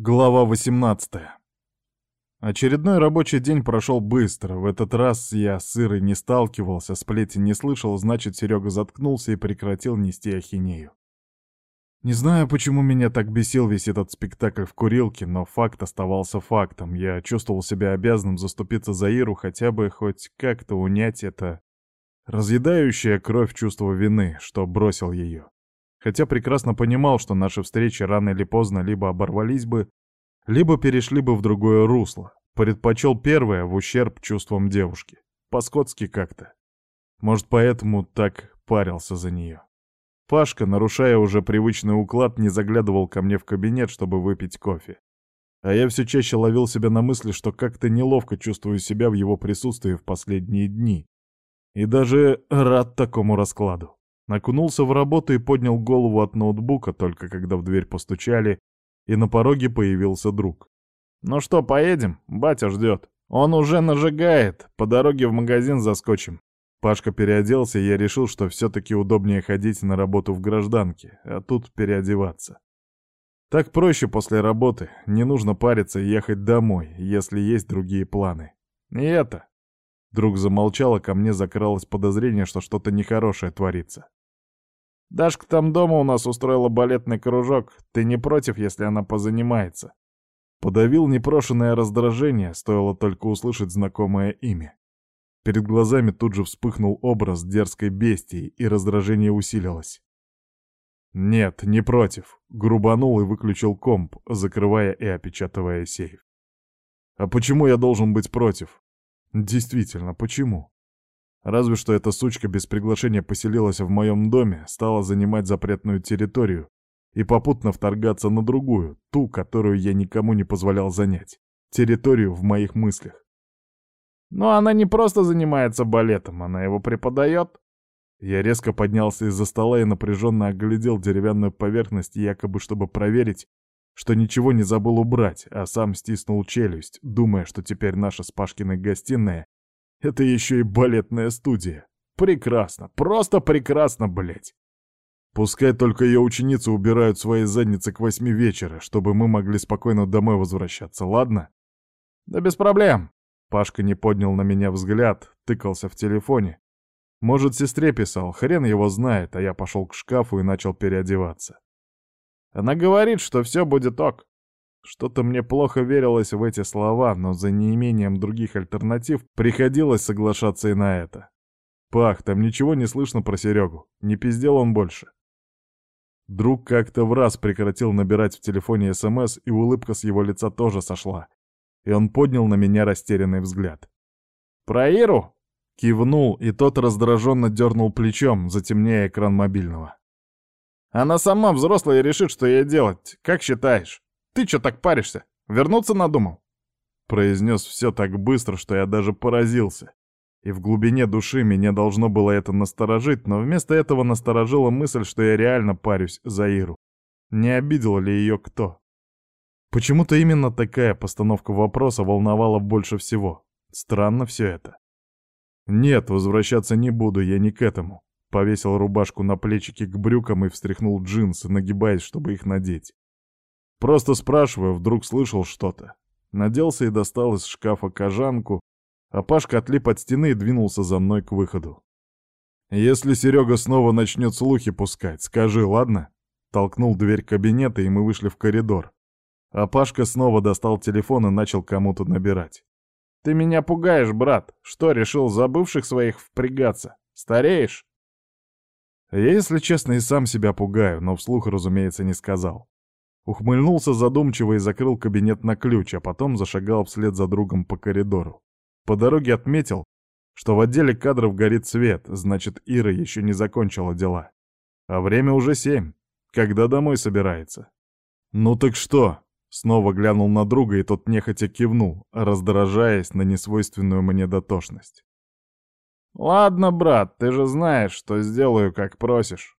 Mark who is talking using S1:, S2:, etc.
S1: Глава 18. Очередной рабочий день прошел быстро. В этот раз я с Ирой не сталкивался, сплетен не слышал, значит, Серега заткнулся и прекратил нести ахинею. Не знаю, почему меня так бесил весь этот спектакль в курилке, но факт оставался фактом. Я чувствовал себя обязанным заступиться за Иру, хотя бы хоть как-то унять это разъедающее кровь чувство вины, что бросил ее хотя прекрасно понимал, что наши встречи рано или поздно либо оборвались бы, либо перешли бы в другое русло. Предпочел первое в ущерб чувствам девушки. По-скотски как-то. Может, поэтому так парился за нее. Пашка, нарушая уже привычный уклад, не заглядывал ко мне в кабинет, чтобы выпить кофе. А я все чаще ловил себя на мысли, что как-то неловко чувствую себя в его присутствии в последние дни. И даже рад такому раскладу. Окунулся в работу и поднял голову от ноутбука, только когда в дверь постучали, и на пороге появился друг. «Ну что, поедем? Батя ждет. Он уже нажигает. По дороге в магазин заскочим». Пашка переоделся, и я решил, что все-таки удобнее ходить на работу в гражданке, а тут переодеваться. Так проще после работы, не нужно париться и ехать домой, если есть другие планы. И это... Друг замолчал, а ко мне закралось подозрение, что что-то нехорошее творится. Дашка там дома у нас устроила балетный кружок. Ты не против, если она позанимается?» Подавил непрошенное раздражение, стоило только услышать знакомое имя. Перед глазами тут же вспыхнул образ дерзкой бестии, и раздражение усилилось. «Нет, не против», — грубанул и выключил комп, закрывая и опечатывая сейф. «А почему я должен быть против?» «Действительно, почему?» Разве что эта сучка без приглашения поселилась в моем доме, стала занимать запретную территорию и попутно вторгаться на другую, ту, которую я никому не позволял занять. Территорию в моих мыслях. Но она не просто занимается балетом, она его преподает. Я резко поднялся из-за стола и напряженно оглядел деревянную поверхность, якобы чтобы проверить, что ничего не забыл убрать, а сам стиснул челюсть, думая, что теперь наша с Пашкиной гостиная это еще и балетная студия. Прекрасно, просто прекрасно, блядь. Пускай только ее ученицы убирают свои задницы к восьми вечера, чтобы мы могли спокойно домой возвращаться, ладно? Да без проблем. Пашка не поднял на меня взгляд, тыкался в телефоне. Может, сестре писал, хрен его знает, а я пошел к шкафу и начал переодеваться. Она говорит, что все будет ок. Что-то мне плохо верилось в эти слова, но за неимением других альтернатив приходилось соглашаться и на это. Пах, там ничего не слышно про Серегу. Не пиздел он больше. Друг как-то в раз прекратил набирать в телефоне СМС, и улыбка с его лица тоже сошла. И он поднял на меня растерянный взгляд. «Про Иру?» Кивнул, и тот раздраженно дернул плечом, затемняя экран мобильного. «Она сама взрослая и решит, что ей делать. Как считаешь?» Ты чё так паришься? Вернуться надумал?» Произнес все так быстро, что я даже поразился. И в глубине души меня должно было это насторожить, но вместо этого насторожила мысль, что я реально парюсь за Иру. Не обидел ли ее кто? Почему-то именно такая постановка вопроса волновала больше всего. Странно все это. Нет, возвращаться не буду, я не к этому. Повесил рубашку на плечики к брюкам и встряхнул джинсы, нагибаясь, чтобы их надеть. Просто спрашиваю, вдруг слышал что-то. Наделся и достал из шкафа кожанку, а Пашка отлип от стены и двинулся за мной к выходу. «Если Серега снова начнет слухи пускать, скажи, ладно?» Толкнул дверь кабинета, и мы вышли в коридор. А Пашка снова достал телефон и начал кому-то набирать. «Ты меня пугаешь, брат. Что, решил забывших своих впрягаться? Стареешь?» Я, если честно, и сам себя пугаю, но вслух, разумеется, не сказал. Ухмыльнулся задумчиво и закрыл кабинет на ключ, а потом зашагал вслед за другом по коридору. По дороге отметил, что в отделе кадров горит свет, значит, Ира еще не закончила дела. А время уже семь. Когда домой собирается? «Ну так что?» Снова глянул на друга, и тот нехотя кивнул, раздражаясь на несвойственную мне дотошность. «Ладно, брат, ты же знаешь, что сделаю, как просишь.